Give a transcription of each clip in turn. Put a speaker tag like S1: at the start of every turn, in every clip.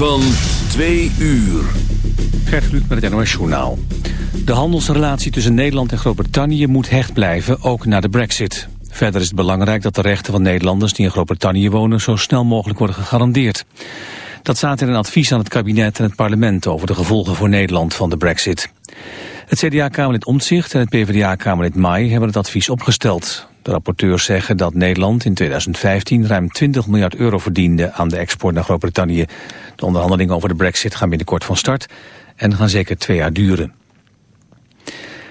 S1: Van twee uur.
S2: Gert Kluk met het NOS Journaal. De handelsrelatie tussen Nederland en Groot-Brittannië moet hecht blijven, ook na de brexit. Verder is het belangrijk dat de rechten van Nederlanders die in Groot-Brittannië wonen zo snel mogelijk worden gegarandeerd. Dat staat in een advies aan het kabinet en het parlement over de gevolgen voor Nederland van de brexit. Het CDA-kamerlid Omtzigt en het PvdA-kamerlid Mai hebben het advies opgesteld. De rapporteurs zeggen dat Nederland in 2015 ruim 20 miljard euro verdiende aan de export naar Groot-Brittannië. De onderhandelingen over de brexit gaan binnenkort van start en gaan zeker twee jaar duren.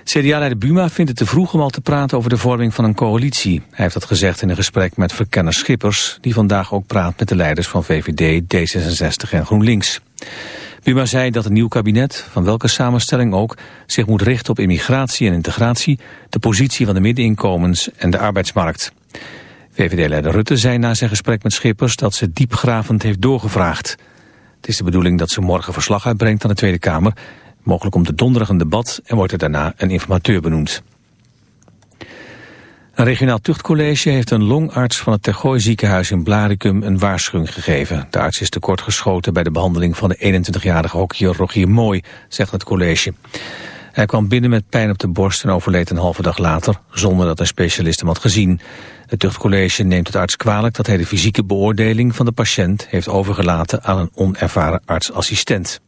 S2: CDA-leider Buma vindt het te vroeg om al te praten over de vorming van een coalitie. Hij heeft dat gezegd in een gesprek met verkenner Schippers... die vandaag ook praat met de leiders van VVD, D66 en GroenLinks. Buma zei dat een nieuw kabinet, van welke samenstelling ook, zich moet richten op immigratie en integratie, de positie van de middeninkomens en de arbeidsmarkt. VVD-leider Rutte zei na zijn gesprek met Schippers dat ze diepgravend heeft doorgevraagd. Het is de bedoeling dat ze morgen verslag uitbrengt aan de Tweede Kamer, mogelijk om de donderdag een debat en wordt er daarna een informateur benoemd. Een regionaal tuchtcollege heeft een longarts van het Tergooi ziekenhuis in Blaricum een waarschuwing gegeven. De arts is tekortgeschoten bij de behandeling van de 21-jarige hockeyer Rogier Mooi, zegt het college. Hij kwam binnen met pijn op de borst en overleed een halve dag later, zonder dat een specialist hem had gezien. Het tuchtcollege neemt het arts kwalijk dat hij de fysieke beoordeling van de patiënt heeft overgelaten aan een onervaren artsassistent.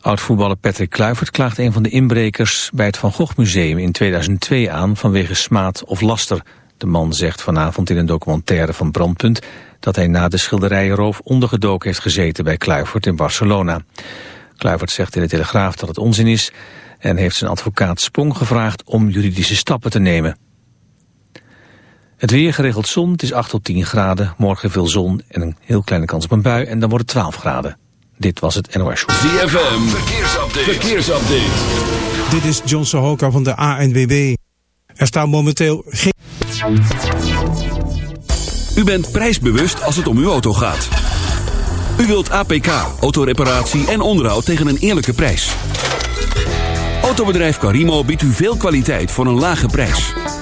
S2: Oud-voetballer Patrick Kluivert klaagt een van de inbrekers bij het Van Gogh Museum in 2002 aan vanwege smaad of laster. De man zegt vanavond in een documentaire van Brandpunt dat hij na de schilderijenroof ondergedoken heeft gezeten bij Kluivert in Barcelona. Kluivert zegt in de Telegraaf dat het onzin is en heeft zijn advocaat Sprong gevraagd om juridische stappen te nemen. Het weer geregeld zon, het is 8 tot 10 graden, morgen veel zon en een heel kleine kans op een bui en dan wordt het 12 graden. Dit was het NOS Show.
S1: ZFM, verkeersupdate. verkeersupdate.
S3: Dit is John Sohoka van de ANWB. Er staan momenteel geen...
S1: U bent prijsbewust als het om uw auto gaat. U wilt APK, autoreparatie en onderhoud tegen een eerlijke prijs. Autobedrijf Carimo biedt u veel kwaliteit voor een lage prijs.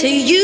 S4: To you.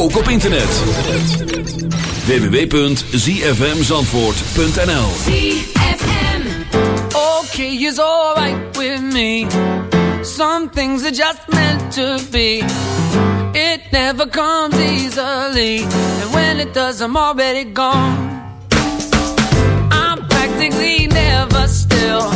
S1: ook op internet. www.zfmzandvoort.nl
S5: ZFM
S6: Okay is alright with me. Some things are just meant to be. It never comes easily. And when it does I'm already gone. I'm practically never still.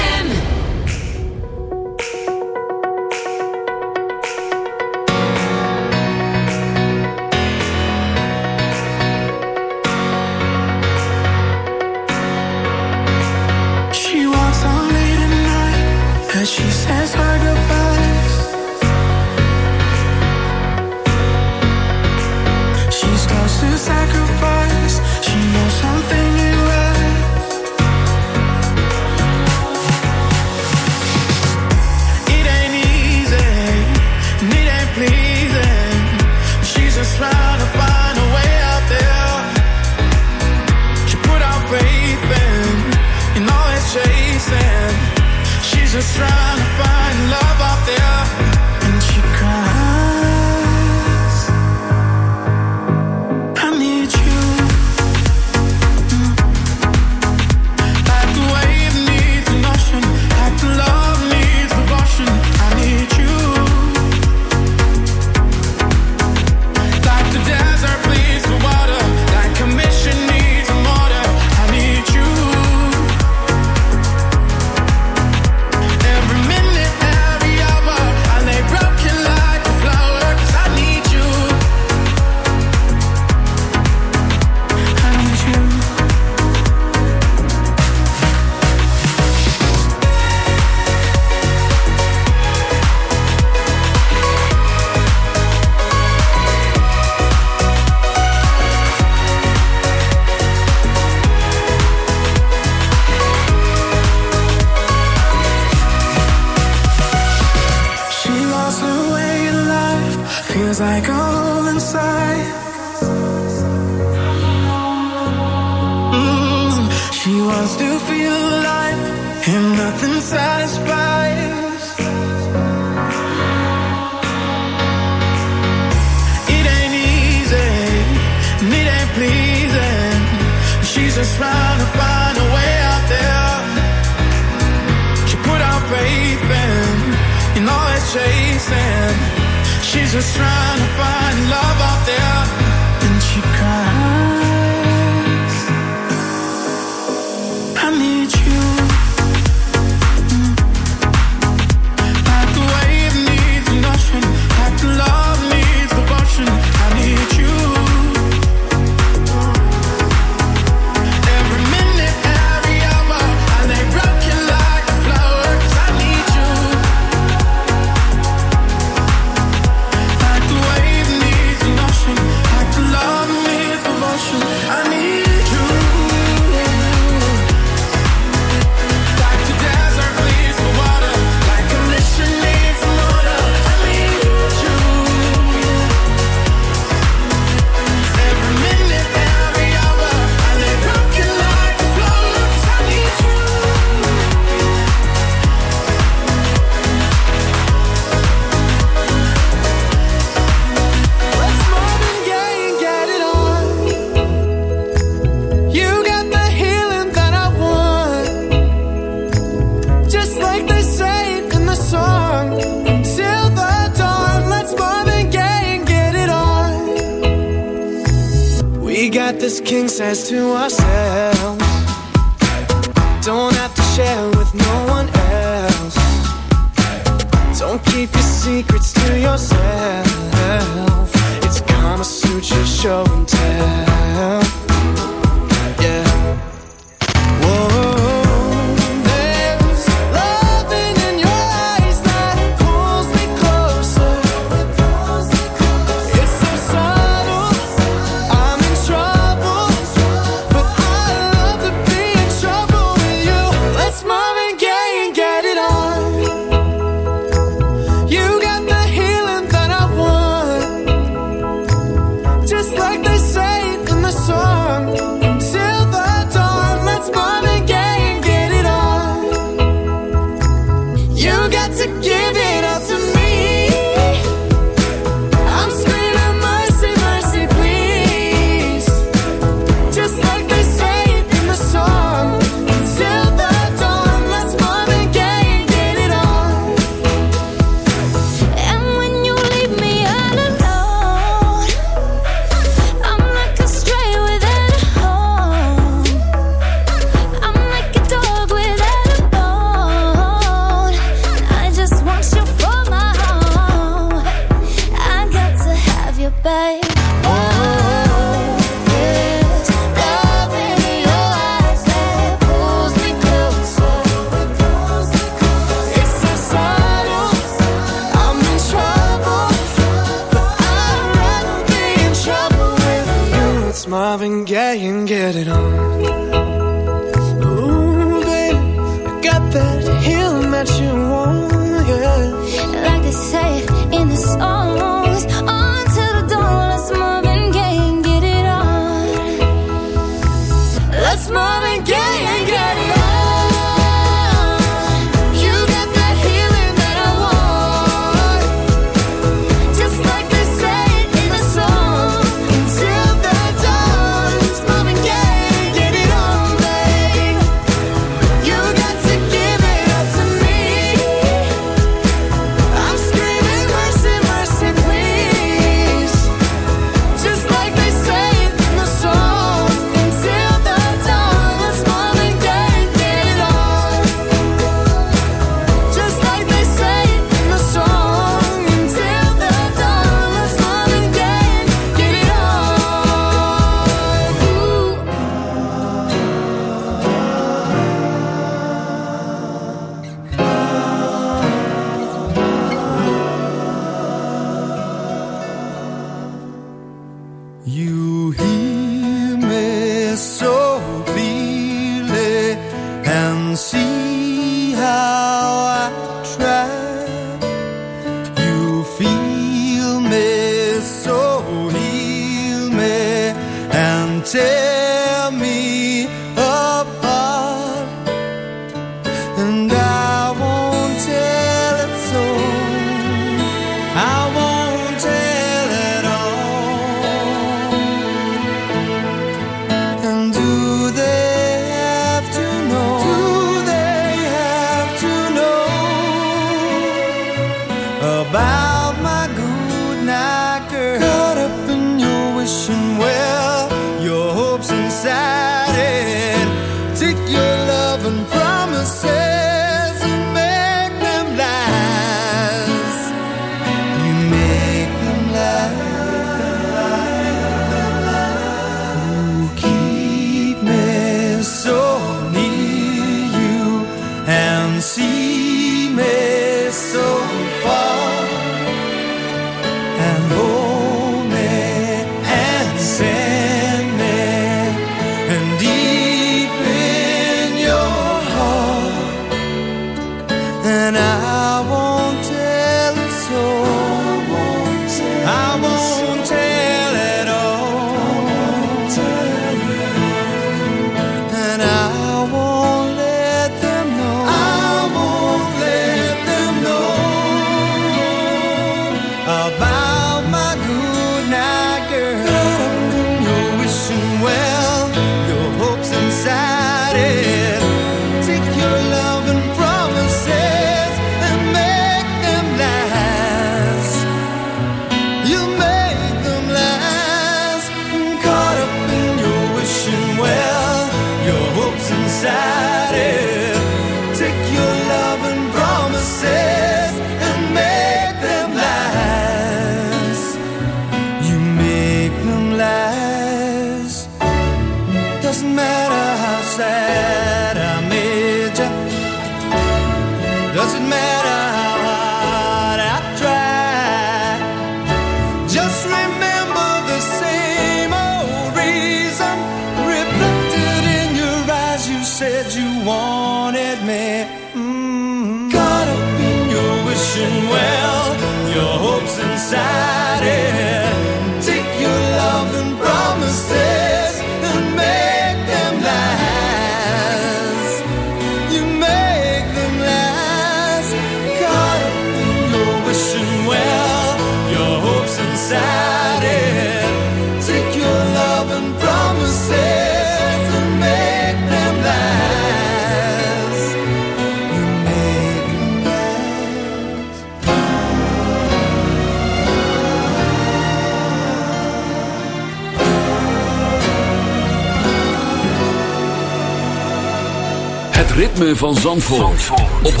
S1: Het ritme van Zandvoort, op 106.9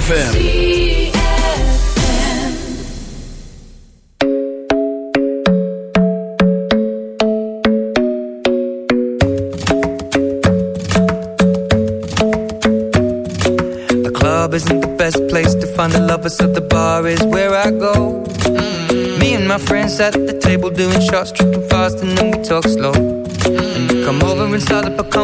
S1: FM.
S7: The club isn't the best place to find the lovers, so the bar is where I go. Me and my friends at the table doing shots, tripping fast, and then we talk slow.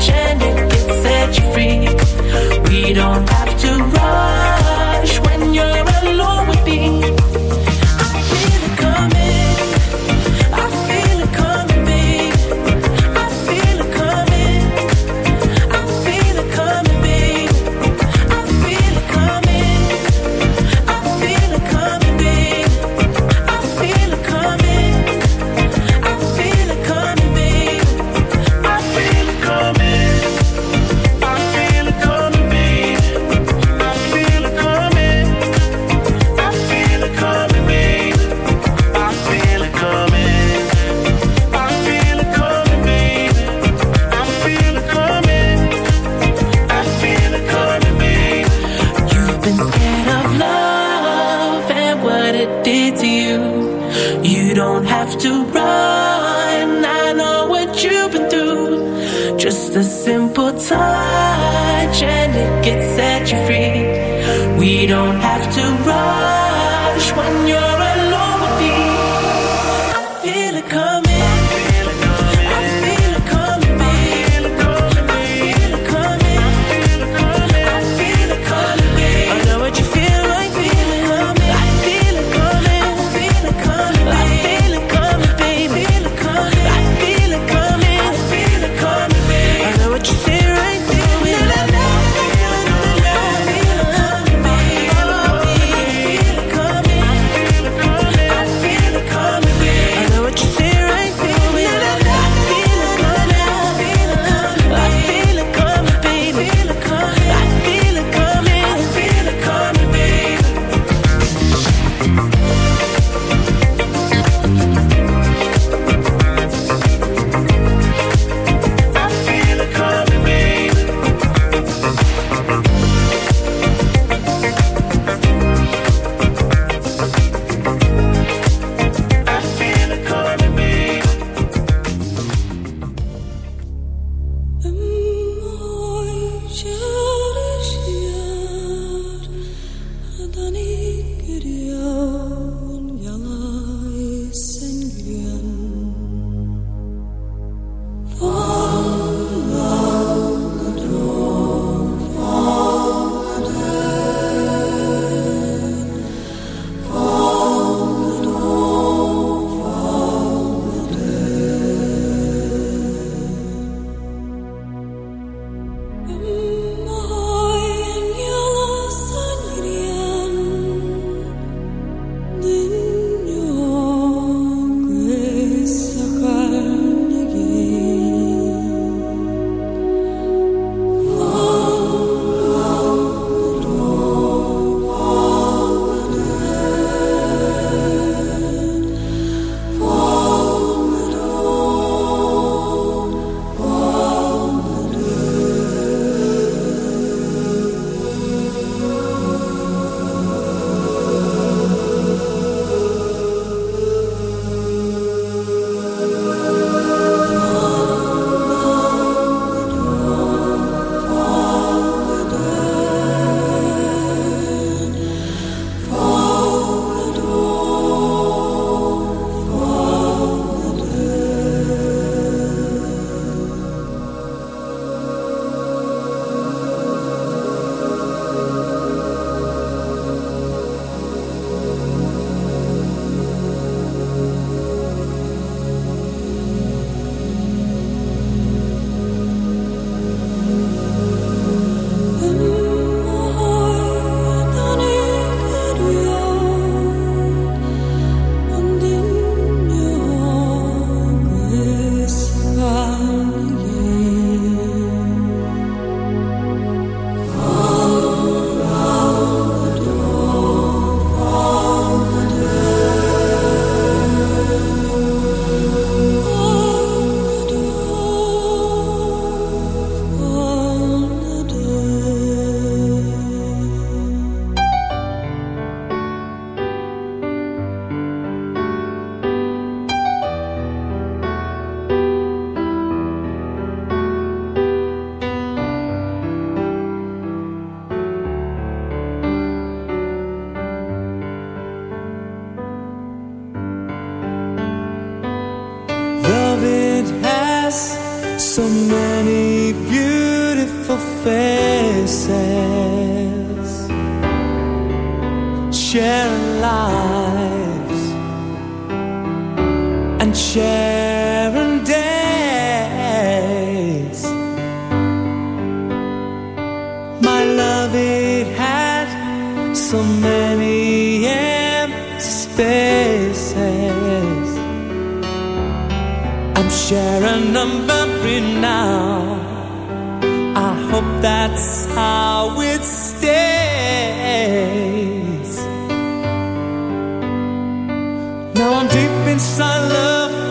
S8: and it can set you free. We don't have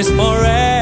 S9: is forever.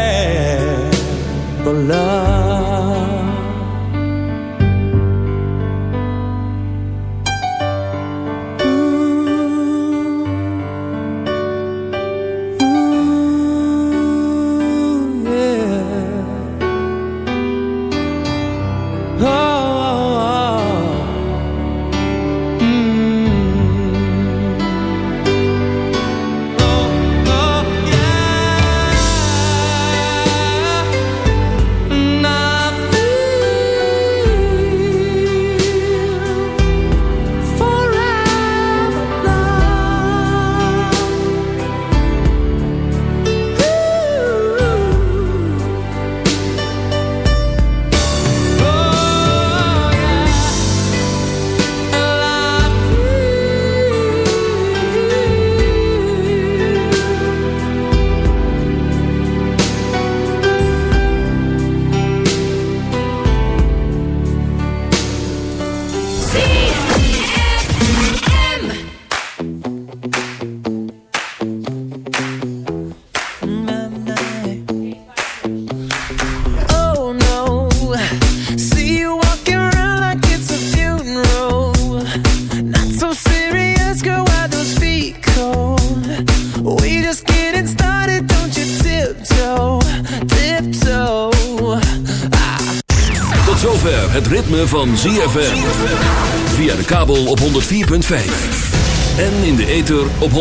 S1: 104.5. En in de ether op 106.9.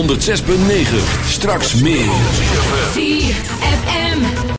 S1: Straks meer.
S10: 4FM.